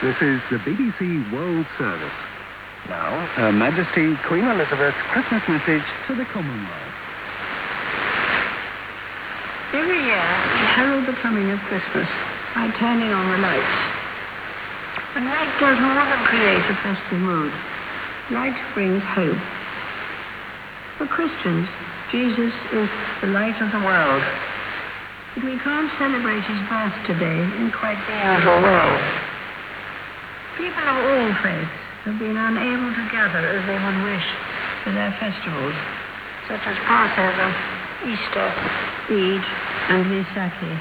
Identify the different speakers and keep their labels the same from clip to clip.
Speaker 1: This is the BBC World Service. Now, Her Majesty Queen Elizabeth's Christmas message to the Commonwealth.
Speaker 2: Every year, we herald the coming of Christmas by turning on the lights. And light does more than create a festive mood. Light brings hope. For Christians, Jesus is the light of the world. But we can't celebrate his birth today in quite the usual way. People of all faiths have been unable to gather as they would wish for their festivals, such as Passover, Easter, Eid, and Vaisakhi.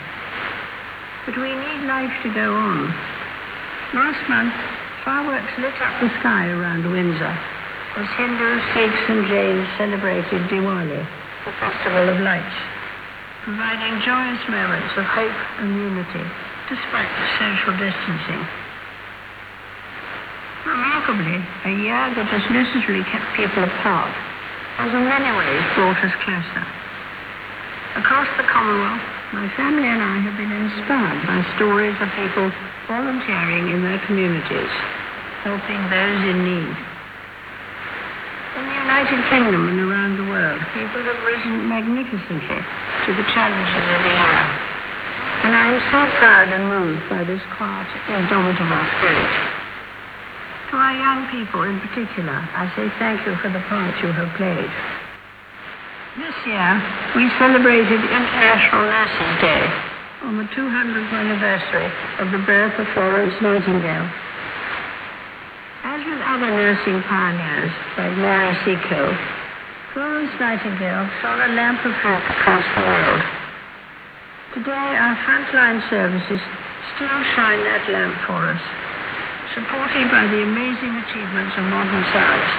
Speaker 2: But we need life to go on. Last month, fireworks lit up the sky around Windsor as Hindus, Sikhs, and Jains celebrated Diwali, the festival of lights, providing joyous moments of hope and unity despite the social distancing. Remarkably, a year that has necessarily kept people apart has in many ways brought us closer. Across the Commonwealth, my family and I have been inspired by stories of people volunteering in their communities, helping those in need. In the United Kingdom and around the world, people have risen magnificently to the challenges of the year. And I am so proud and moved by this quiet, indomitable spirit. To our young people in particular, I say thank you for the part you have played. This year, we celebrated International Nurses Day on the 200th anniversary of the birth of Florence Nightingale. As with other nursing pioneers like Mary Seacole, Florence Nightingale saw a lamp of hope across the world. Today, our frontline services still shine that lamp for us supported by the amazing achievements of modern science,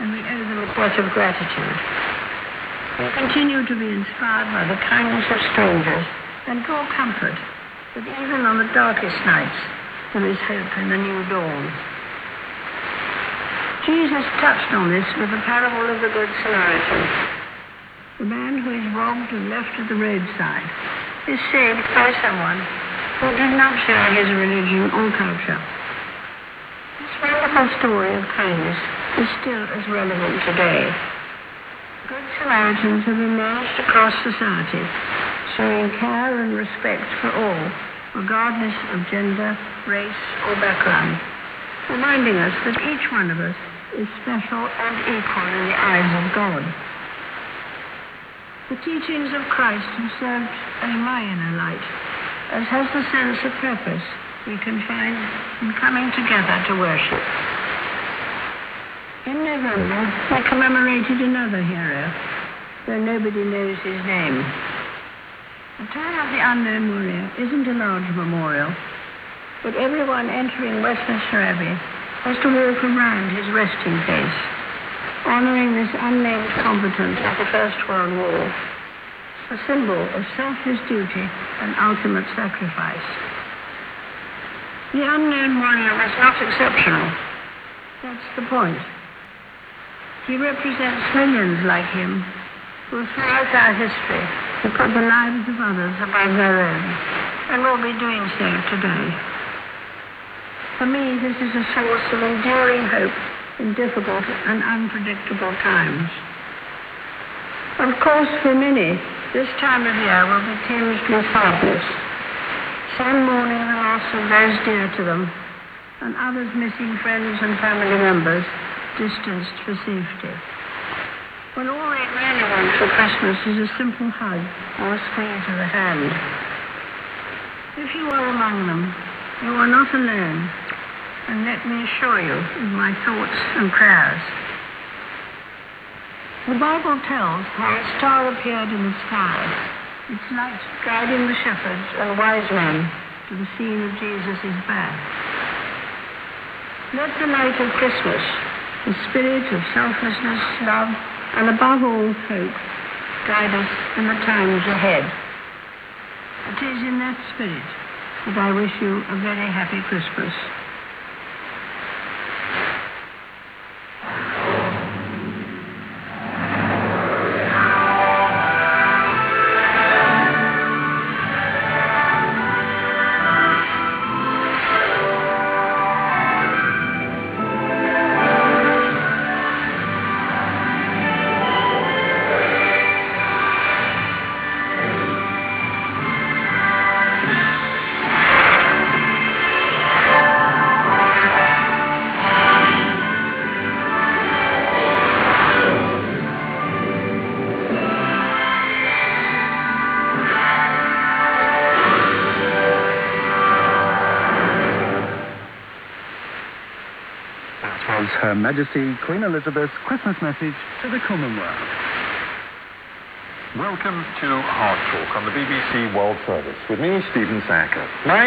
Speaker 2: and we owe them a debt of gratitude. We continue to be inspired by the kindness of strangers and draw comfort that even on the darkest nights there is hope in the new dawn. Jesus touched on this with the parable of the Good Samaritan. The man who is robbed and left at the roadside is saved by someone who did not share his religion or culture wonderful story of kindness is still as relevant today. Good Samaritans have emerged across society, showing care and respect for all, regardless of gender, race, or background, reminding us that each one of us is special and equal in the eyes of God. The teachings of Christ have served as my inner light, as has the sense of purpose we can find in coming together to worship. In November, we commemorated another hero, though nobody knows his name. The Tomb of the Unknown Warrior isn't a large memorial, but everyone entering Westminster Abbey has to walk around his resting place, honoring this unnamed combatant of the First World War, a symbol of selfless duty and ultimate sacrifice. The unknown warrior was not exceptional. That's the point. He represents millions like him who throughout our history have put the lives of others above their own and will be doing so today. For me, this is a source of enduring hope in difficult and unpredictable times. Of course, for many, this time of year will be tinged with sadness some mourning the loss of those dear to them, and others missing friends and family members distanced for safety. When all they really want for Christmas is a simple hug or a squeeze of the hand. If you are among them, you are not alone, and let me assure you of my thoughts and prayers. The Bible tells how a star appeared in the sky its light guiding the shepherds and wise men the scene of Jesus' birth. Let the light of Christmas, the spirit of selflessness, love, and above all hope, guide us in the times ahead. It is in that spirit that I wish you a very happy Christmas.
Speaker 1: That was Her Majesty Queen Elizabeth's Christmas message to the Commonwealth.
Speaker 3: Welcome to Hard Talk on the BBC World Service with me, Stephen Sackur. My